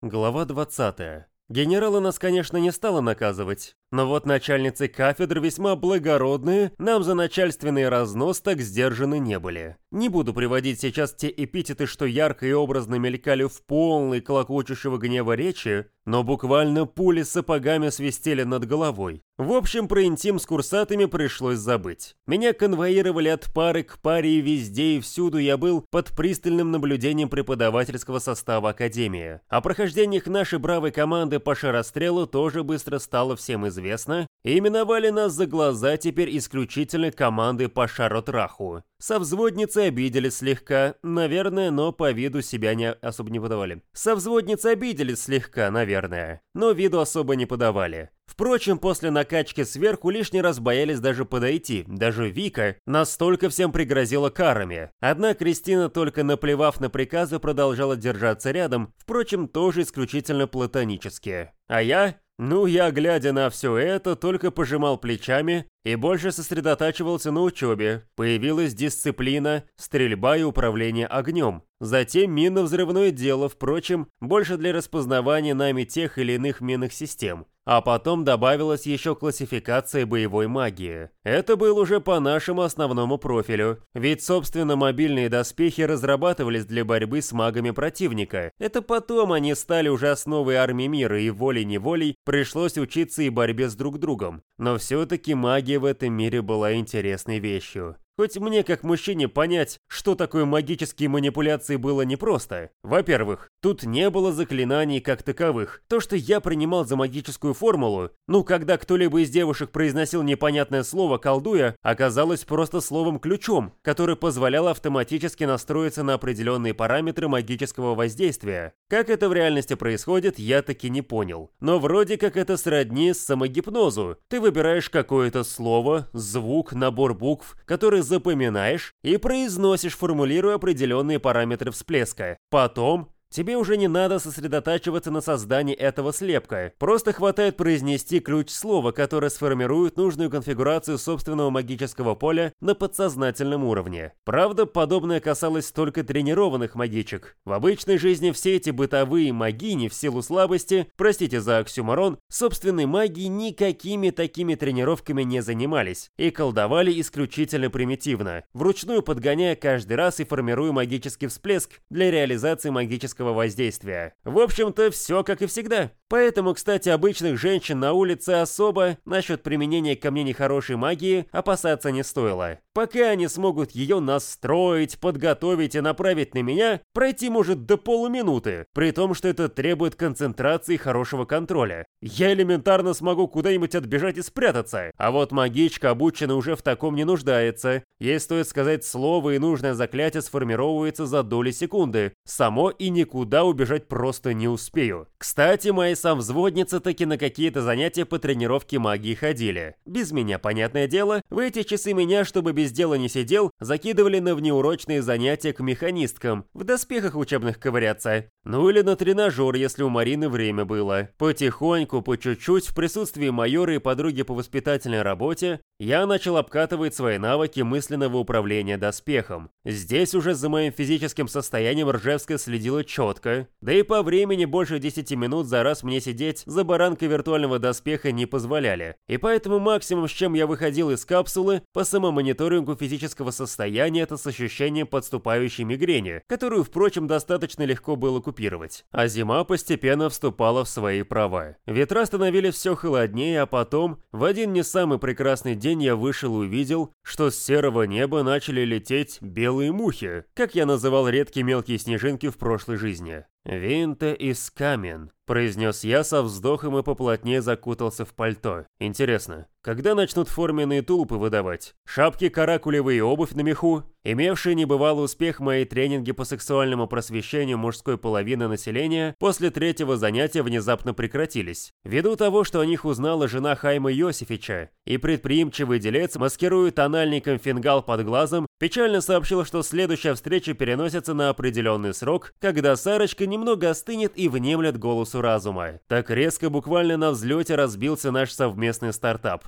Глава 20. Генералы нас, конечно, не стало наказывать, но вот начальницы кафедр весьма благородные, нам за начальственный разнос так сдержаны не были. Не буду приводить сейчас те эпитеты, что ярко и образно мелькали в полной клокочущего гнева речи, но буквально пули сапогами свистели над головой. В общем, про интим с курсатами пришлось забыть. Меня конвоировали от пары к паре и везде и всюду я был под пристальным наблюдением преподавательского состава Академии. О прохождениях нашей бравой команды по шарострелу тоже быстро стало всем известно, и именовали нас за глаза теперь исключительно команды по шаротраху. Со взводницей обиделись слегка, наверное, но по виду себя не особо не подавали. Со взводницей обиделись слегка, наверное, но виду особо не подавали. Впрочем, после накачки сверху лишний раз боялись даже подойти, даже Вика настолько всем пригрозила карами. Одна Кристина, только наплевав на приказы, продолжала держаться рядом, впрочем, тоже исключительно платонически. А я? Ну, я, глядя на все это, только пожимал плечами и больше сосредотачивался на учебе. Появилась дисциплина, стрельба и управление огнем. Затем минно-взрывное дело, впрочем, больше для распознавания нами тех или иных минных систем. А потом добавилась еще классификация боевой магии. Это был уже по нашему основному профилю. Ведь, собственно, мобильные доспехи разрабатывались для борьбы с магами противника. Это потом они стали уже основой армии мира, и волей-неволей пришлось учиться и борьбе с друг другом. Но все-таки магия в этом мире была интересной вещью. Хоть мне, как мужчине, понять, что такое магические манипуляции было непросто. Во-первых, тут не было заклинаний как таковых. То, что я принимал за магическую формулу, ну, когда кто-либо из девушек произносил непонятное слово, колдуя, оказалось просто словом-ключом, который позволял автоматически настроиться на определенные параметры магического воздействия. Как это в реальности происходит, я таки не понял. Но вроде как это сродни самогипнозу. Ты выбираешь какое-то слово, звук, набор букв, который запоминаешь и произносишь, формулируя определенные параметры всплеска. Потом Тебе уже не надо сосредотачиваться на создании этого слепка. Просто хватает произнести ключ слова, которое сформирует нужную конфигурацию собственного магического поля на подсознательном уровне. Правда, подобное касалось только тренированных магичек. В обычной жизни все эти бытовые магини в силу слабости, простите за оксюмарон, собственной магии никакими такими тренировками не занимались и колдовали исключительно примитивно, вручную подгоняя каждый раз и формируя магический всплеск для реализации магического магического воздействия. В общем-то, все как и всегда. Поэтому, кстати, обычных женщин на улице особо насчет применения ко мне нехорошей магии опасаться не стоило. Пока они смогут ее настроить, подготовить и направить на меня, пройти может до полуминуты, при том, что это требует концентрации и хорошего контроля. Я элементарно смогу куда-нибудь отбежать и спрятаться, а вот магичка обучена уже в таком не нуждается. Ей стоит сказать слово и нужное заклятие сформировывается за доли секунды. Само и никуда убежать просто не успею. Кстати, мои самвзводницы таки на какие-то занятия по тренировке магии ходили. Без меня, понятное дело, в эти часы меня, чтобы без дела не сидел, закидывали на внеурочные занятия к механисткам, в доспехах учебных ковыряться. Ну или на тренажер, если у Марины время было. Потихоньку, по чуть-чуть, в присутствии майора и подруги по воспитательной работе, я начал обкатывать свои навыки мысленного управления доспехом. Здесь уже за моим физическим состоянием Ржевская следила четко, да и по времени больше 10 минут за раз мне сидеть за баранкой виртуального доспеха не позволяли. И поэтому максимум, с чем я выходил из капсулы, по самомониторингу физического состояния, это с ощущением подступающей мигрени, которую, впрочем, достаточно легко было купировать. А зима постепенно вступала в свои права. Ветра становились все холоднее, а потом, в один не самый прекрасный день я вышел и увидел, что с серого неба начали лететь белые мухи, как я называл редкие мелкие снежинки в прошлой жизни. «Винта из камен», — произнес я со вздохом и поплотнее закутался в пальто. «Интересно, когда начнут форменные тулупы выдавать? Шапки, каракулевые обувь на меху?» Имевшие небывалый успех мои тренинги по сексуальному просвещению мужской половины населения после третьего занятия внезапно прекратились. Ввиду того, что о них узнала жена Хайма Йосифича, и предприимчивый делец, маскируя тональником фингал под глазом, печально сообщил, что следующая встреча переносится на определенный срок, когда Сарочка немного остынет и внемлет голосу разума. Так резко, буквально на взлете разбился наш совместный стартап.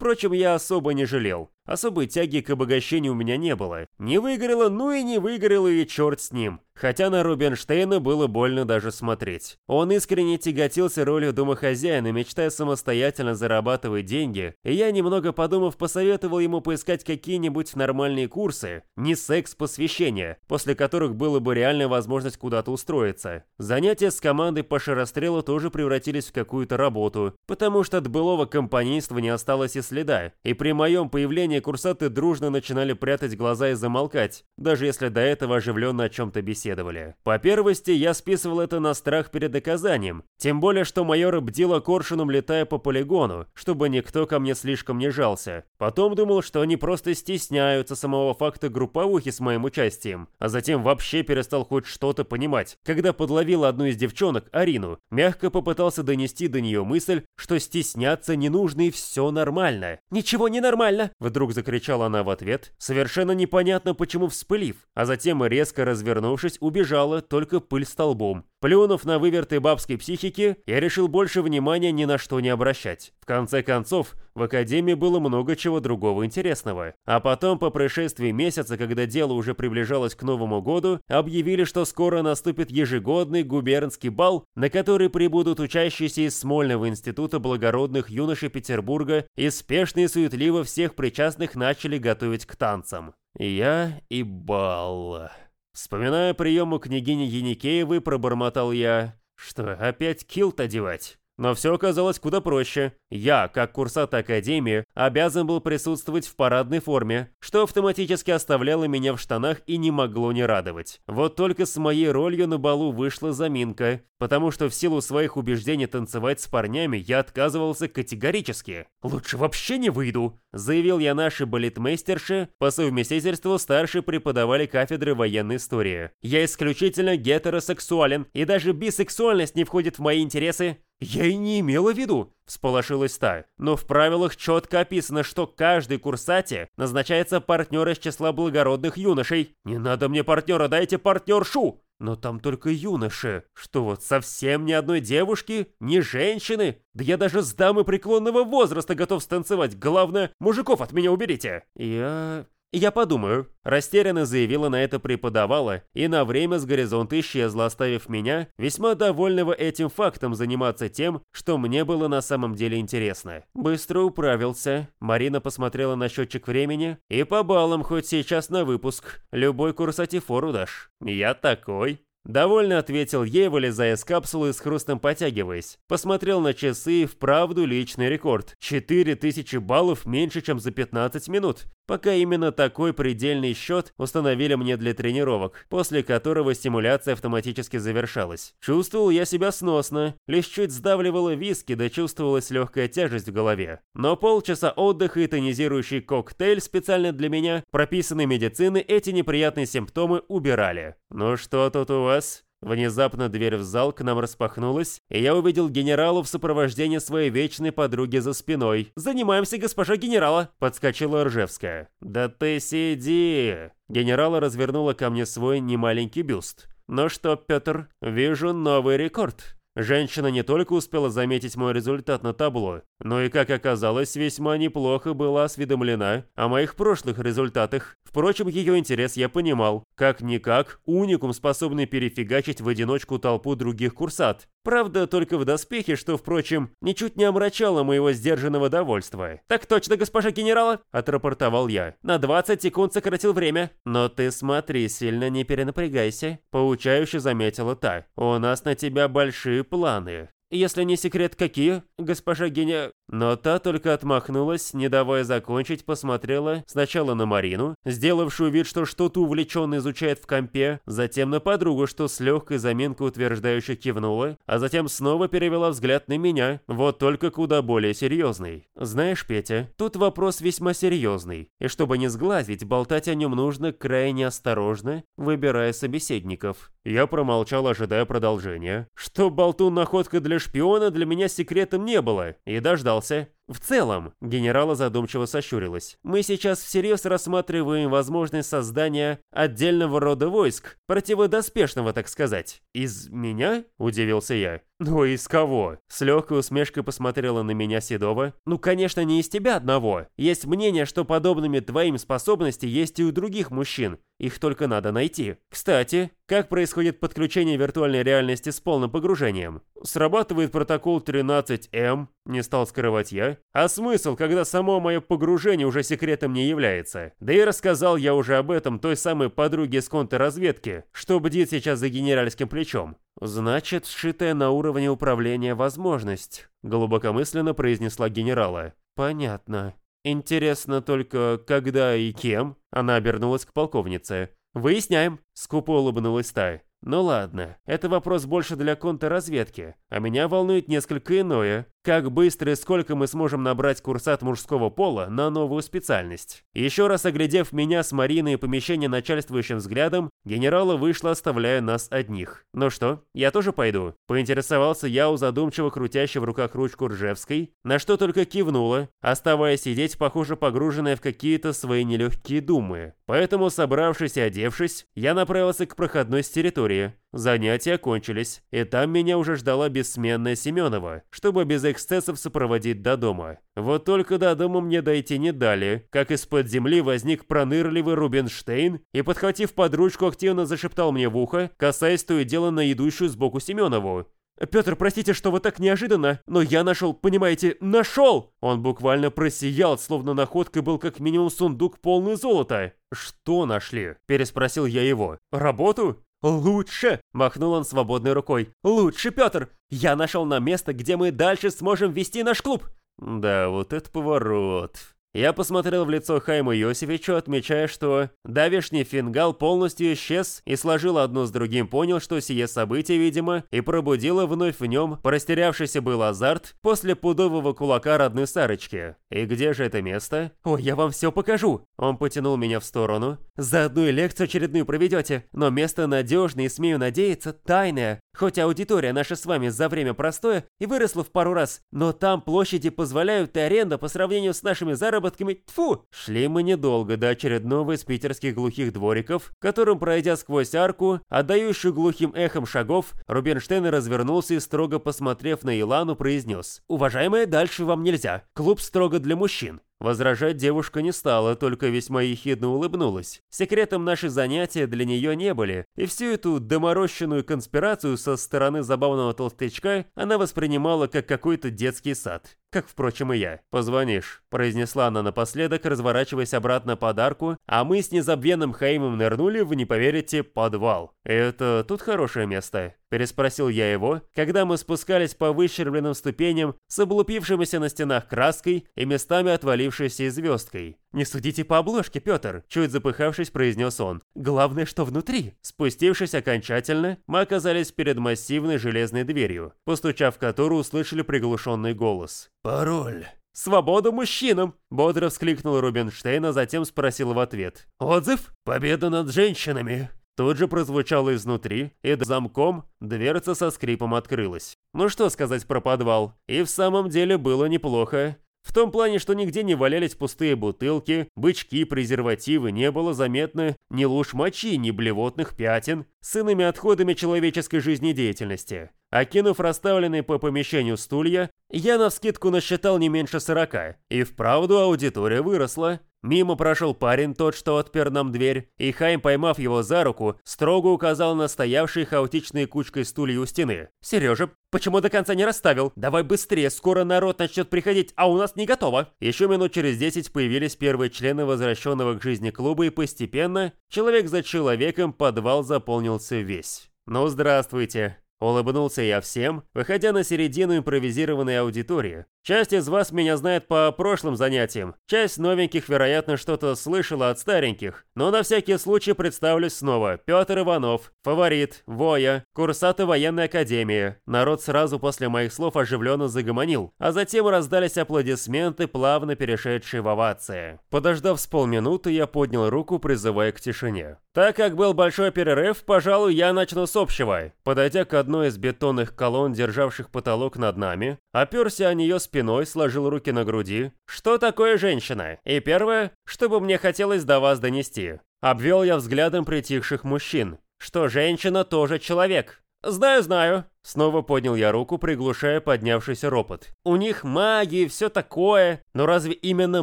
Впрочем, я особо не жалел. Особой тяги к обогащению у меня не было. Не выгорело, ну и не выгорело, и черт с ним. Хотя на Рубинштейна было больно даже смотреть. Он искренне тяготился ролью домохозяина, мечтая самостоятельно зарабатывать деньги, и я, немного подумав, посоветовал ему поискать какие-нибудь нормальные курсы, не секс-посвящения, после которых было бы реальная возможность куда-то устроиться. Занятия с командой по шарострелу тоже превратились в какую-то работу, потому что от былого компанейства не осталось и следа, и при моем появлении курсаты дружно начинали прятать глаза и замолкать, даже если до этого оживленно о чем-то беседовали. По первости, я списывал это на страх перед доказанием, тем более, что майор бдила коршуном, летая по полигону, чтобы никто ко мне слишком не жался. Потом думал, что они просто стесняются самого факта групповухи с моим участием, а затем вообще перестал хоть что-то понимать, когда подловил одну из девчонок, Арину, мягко попытался донести до нее мысль, что стесняться не нужно и все нормально. «Ничего не нормально!» – вдруг закричала она в ответ, совершенно непонятно почему вспылив, а затем резко развернувшись, убежала, только пыль столбом. Плюнув на выверты бабской психики, я решил больше внимания ни на что не обращать. В конце концов, в Академии было много чего другого интересного. А потом, по происшествии месяца, когда дело уже приближалось к Новому году, объявили, что скоро наступит ежегодный губернский бал, на который прибудут учащиеся из Смольного института благородных юношей Петербурга и спешно и суетливо всех причастных начали готовить к танцам. Я и бал. Вспоминая приемы княгини Еникеевой, пробормотал я. Что, опять килт одевать? Но все оказалось куда проще. Я, как курсат Академии, обязан был присутствовать в парадной форме, что автоматически оставляло меня в штанах и не могло не радовать. Вот только с моей ролью на балу вышла заминка, потому что в силу своих убеждений танцевать с парнями я отказывался категорически. «Лучше вообще не выйду», — заявил я нашей балетмейстерше, по совместительству старшей преподавали кафедры военной истории. «Я исключительно гетеросексуален, и даже бисексуальность не входит в мои интересы. «Я и не имела в виду», — всполошилась та. «Но в правилах четко описано, что каждый курсате назначается партнер из числа благородных юношей. Не надо мне партнера, дайте партнершу!» «Но там только юноши. Что вот, совсем ни одной девушки? Ни женщины? Да я даже с дамы преклонного возраста готов станцевать. Главное, мужиков от меня уберите!» «Я...» «Я подумаю», – растерянно заявила на это преподавала, и на время с горизонта исчезла, оставив меня, весьма довольного этим фактом, заниматься тем, что мне было на самом деле интересно. Быстро управился. Марина посмотрела на счетчик времени, и по баллам хоть сейчас на выпуск. Любой курс атифору дашь. Я такой. Довольно ответил ей, вылезая из капсулы с хрустом потягиваясь. Посмотрел на часы и вправду личный рекорд. 4000 баллов меньше, чем за 15 минут. Пока именно такой предельный счет установили мне для тренировок, после которого стимуляция автоматически завершалась. Чувствовал я себя сносно, лишь чуть сдавливало виски, да чувствовалась легкая тяжесть в голове. Но полчаса отдыха и тонизирующий коктейль специально для меня, прописанный медицины, эти неприятные симптомы убирали. «Ну что тут у вас?» Внезапно дверь в зал к нам распахнулась, и я увидел генерала в сопровождении своей вечной подруги за спиной. «Занимаемся, госпожа генерала!» – подскочила Ржевская. «Да ты сиди!» Генерала развернула ко мне свой немаленький бюст. «Ну что, Петр, вижу новый рекорд». Женщина не только успела заметить мой результат на табло, но и, как оказалось, весьма неплохо была осведомлена о моих прошлых результатах. Впрочем, ее интерес я понимал. Как-никак, уникум, способный перефигачить в одиночку толпу других курсат. Правда, только в доспехе, что, впрочем, ничуть не омрачало моего сдержанного довольства. «Так точно, госпожа генерала!» – отрапортовал я. «На 20 секунд сократил время». «Но ты смотри, сильно не перенапрягайся», – поучающе заметила та. «У нас на тебя большие планы». «Если не секрет, какие, госпожа Геня...» Но та только отмахнулась, не давая закончить, посмотрела сначала на Марину, сделавшую вид, что что-то увлеченно изучает в компе, затем на подругу, что с легкой заминкой утверждающе кивнула, а затем снова перевела взгляд на меня, вот только куда более серьезный. «Знаешь, Петя, тут вопрос весьма серьезный, и чтобы не сглазить, болтать о нем нужно крайне осторожно, выбирая собеседников». Я промолчал, ожидая продолжения. Что болтун находка для шпиона для меня секретом не было, и дождался. Chelsea. В целом, генерала задумчиво сощурилась. Мы сейчас всерьез рассматриваем возможность создания отдельного рода войск, противодоспешного, так сказать. Из меня? Удивился я. «Ну из кого?» С легкой усмешкой посмотрела на меня Седова. «Ну, конечно, не из тебя одного. Есть мнение, что подобными твоим способности есть и у других мужчин. Их только надо найти. Кстати, как происходит подключение виртуальной реальности с полным погружением? Срабатывает протокол 13М, не стал скрывать я. А смысл, когда само мое погружение уже секретом не является? Да и рассказал я уже об этом той самой подруге с контрразведки, что бдит сейчас за генеральским плечом. Значит, сшитая на уровне управления возможность, глубокомысленно произнесла генерала. Понятно. Интересно только, когда и кем? Она обернулась к полковнице. Выясняем, скупо улыбнулась та. Ну ладно, это вопрос больше для контрразведки, а меня волнует несколько иное. Как быстро и сколько мы сможем набрать курсат мужского пола на новую специальность? Еще раз оглядев меня с Мариной и помещение начальствующим взглядом, генерала вышла, оставляя нас одних. Ну что, я тоже пойду? Поинтересовался я у задумчиво крутящей в руках ручку Ржевской, на что только кивнула, оставаясь сидеть, похоже, погруженная в какие-то свои нелегкие думы. Поэтому, собравшись и одевшись, я направился к проходной с территории. Занятия кончились, и там меня уже ждала бессменная Семенова, чтобы без эксцессов сопроводить до дома. Вот только до дома мне дойти не дали, как из-под земли возник пронырливый Рубинштейн и, подхватив под ручку, активно зашептал мне в ухо, касаясь то и дело на идущую сбоку Семенову. «Петр, простите, что вы так неожиданно, но я нашел, понимаете, нашел!» Он буквально просиял, словно находкой был как минимум сундук полный золота. «Что нашли?» – переспросил я его. «Работу?» «Лучше!» – махнул он свободной рукой. «Лучше, Петр! Я нашел нам место, где мы дальше сможем вести наш клуб!» Да, вот это поворот. Я посмотрел в лицо Хайму Йосифичу, отмечая, что давешний фингал полностью исчез и сложил одно с другим, понял, что сие событие, видимо, и пробудило вновь в нем порастерявшийся был азарт после пудового кулака родной Сарочки. И где же это место? Ой, я вам все покажу. Он потянул меня в сторону. Заодно и лекцию очередную проведете, но место надежное и, смею надеяться, тайное. Хоть аудитория наша с вами за время простоя и выросла в пару раз, но там площади позволяют и аренда по сравнению с нашими заработками, тфу. Шли мы недолго до очередного из питерских глухих двориков, которым, пройдя сквозь арку, отдающую глухим эхом шагов, Рубинштейн развернулся и, строго посмотрев на Илану, произнес «Уважаемая, дальше вам нельзя. Клуб строго для мужчин. Возражать девушка не стала, только весьма ехидно улыбнулась. Секретом наши занятия для нее не были, и всю эту доморощенную конспирацию со стороны забавного толстячка она воспринимала как какой-то детский сад. Как, впрочем, и я. «Позвонишь», – произнесла она напоследок, разворачиваясь обратно под арку, а мы с незабвенным Хаимом нырнули в, не поверите, подвал. «Это тут хорошее место?» – переспросил я его, когда мы спускались по выщербленным ступеням с облупившимися на стенах краской и местами отвалившейся звездкой. «Не судите по обложке, Петр», – чуть запыхавшись, произнес он. «Главное, что внутри». Спустившись окончательно, мы оказались перед массивной железной дверью, постучав в которую услышали приглушенный голос. «Пароль». «Свободу мужчинам!» – бодро вскликнул Рубинштейн, а затем спросил в ответ. «Отзыв? Победа над женщинами!» Тут же прозвучало изнутри, и замком дверца со скрипом открылась. Ну что сказать про подвал? И в самом деле было неплохо. В том плане, что нигде не валялись пустые бутылки, бычки, презервативы, не было заметно ни луж мочи, ни блевотных пятен с иными отходами человеческой жизнедеятельности. Окинув расставленные по помещению стулья, я навскидку насчитал не меньше сорока, и вправду аудитория выросла. Мимо прошел парень, тот, что отпер нам дверь, и Хайм, поймав его за руку, строго указал на стоявшие хаотичной кучкой стулья у стены. «Сережа, почему до конца не расставил? Давай быстрее, скоро народ начнет приходить, а у нас не готово!» Еще минут через десять появились первые члены возвращенного к жизни клуба, и постепенно, человек за человеком, подвал заполнился весь. «Ну, здравствуйте!» Улыбнулся я всем, выходя на середину импровизированной аудитории. Часть из вас меня знает по прошлым занятиям, часть новеньких, вероятно, что-то слышала от стареньких, но на всякий случай представлюсь снова. Петр Иванов, фаворит, Воя, курсаты военной академии. Народ сразу после моих слов оживленно загомонил, а затем раздались аплодисменты, плавно перешедшие в овации. Подождав с полминуты, я поднял руку, призывая к тишине. Так как был большой перерыв, пожалуй, я начну с общего. Подойдя к одной из бетонных колонн, державших потолок над нами, оперся о нее спиной, сложил руки на груди. Что такое женщина? И первое, что бы мне хотелось до вас донести. Обвел я взглядом притихших мужчин. Что женщина тоже человек. «Знаю, знаю», Снова поднял я руку, приглушая поднявшийся ропот. У них магия и все такое. Но разве именно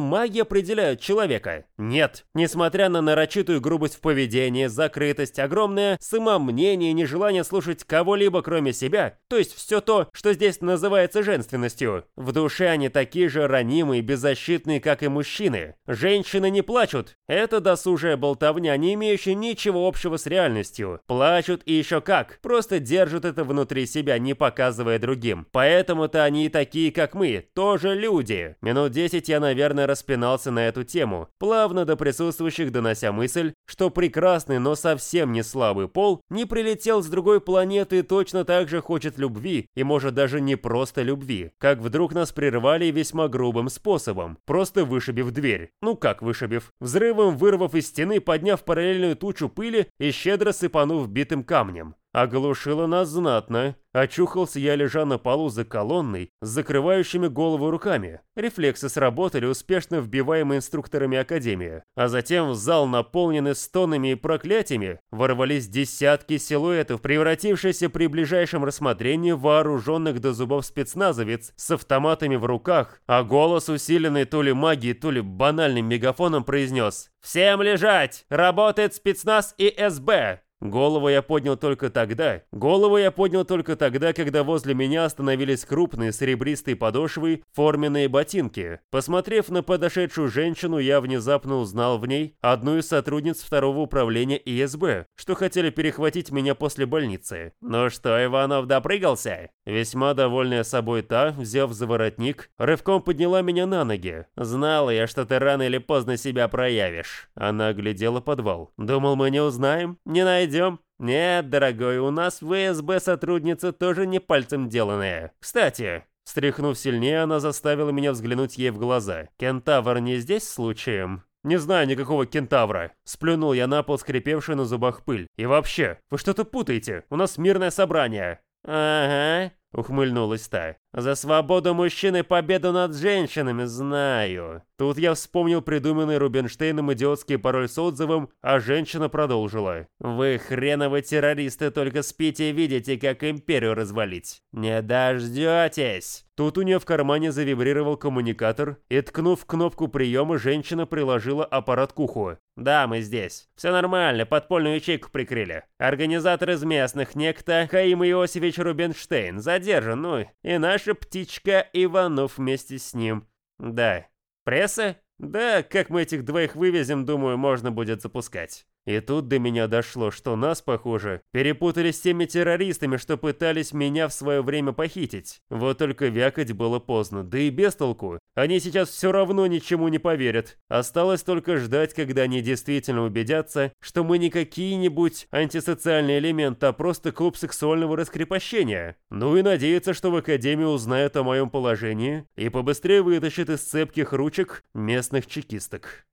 магия определяет человека? Нет. Несмотря на нарочитую грубость в поведении, закрытость, огромное самомнение и нежелание слушать кого-либо кроме себя, то есть все то, что здесь называется женственностью, в душе они такие же ранимые и беззащитные, как и мужчины. Женщины не плачут. Это досужая болтовня, не имеющая ничего общего с реальностью. Плачут и еще как. Просто держат это внутри себя, не показывая другим. Поэтому-то они и такие, как мы, тоже люди. Минут десять я, наверное, распинался на эту тему, плавно до присутствующих донося мысль, что прекрасный, но совсем не слабый пол не прилетел с другой планеты и точно так же хочет любви, и может даже не просто любви. Как вдруг нас прервали весьма грубым способом, просто вышибив дверь. Ну как вышибив? Взрывом вырвав из стены, подняв параллельную тучу пыли и щедро сыпанув битым камнем. Оглушило нас знатно. Очухался я, лежа на полу за колонной, с закрывающими голову руками. Рефлексы сработали, успешно вбиваемые инструкторами Академии. А затем в зал, наполненный стонами и проклятиями, ворвались десятки силуэтов, превратившиеся при ближайшем рассмотрении вооруженных до зубов спецназовец с автоматами в руках, а голос, усиленный то ли магией, то ли банальным мегафоном, произнес «Всем лежать! Работает спецназ и СБ!» Голову я поднял только тогда. Голову я поднял только тогда, когда возле меня остановились крупные серебристые подошвы, форменные ботинки. Посмотрев на подошедшую женщину, я внезапно узнал в ней одну из сотрудниц второго управления ИСБ, что хотели перехватить меня после больницы. «Ну что, Иванов допрыгался?» Весьма довольная собой та, взяв за воротник, рывком подняла меня на ноги. «Знала я, что ты рано или поздно себя проявишь». Она оглядела подвал. «Думал, мы не узнаем? Не найдем?» Найдем?» «Нет, дорогой, у нас в ВСБ сотрудница тоже не пальцем деланная. Кстати...» Стряхнув сильнее, она заставила меня взглянуть ей в глаза. «Кентавр не здесь случаем?» «Не знаю никакого кентавра», — сплюнул я на пол скрипевший на зубах пыль. «И вообще, вы что-то путаете, у нас мирное собрание». «Ага», — ухмыльнулась та. «За свободу мужчин и победу над женщинами знаю». Тут я вспомнил придуманный Рубинштейном идиотский пароль с отзывом, а женщина продолжила. «Вы хреновы террористы только спите и видите, как империю развалить. Не дождетесь!» Тут у нее в кармане завибрировал коммуникатор, и, ткнув кнопку приема, женщина приложила аппарат к уху. «Да, мы здесь. Все нормально, подпольную ячейку прикрыли. Организатор из местных, некто Хаим Иосифович Рубинштейн, задержан, ну, и наша птичка Иванов вместе с ним. Да, Пресса? Да, как мы этих двоих вывезем, думаю, можно будет запускать. И тут до меня дошло, что нас, похоже, перепутали с теми террористами, что пытались меня в свое время похитить. Вот только вякать было поздно, да и без толку. Они сейчас все равно ничему не поверят. Осталось только ждать, когда они действительно убедятся, что мы не какие-нибудь антисоциальные элементы, а просто клуб сексуального раскрепощения. Ну и надеяться, что в Академии узнают о моем положении и побыстрее вытащат из цепких ручек местных чекисток.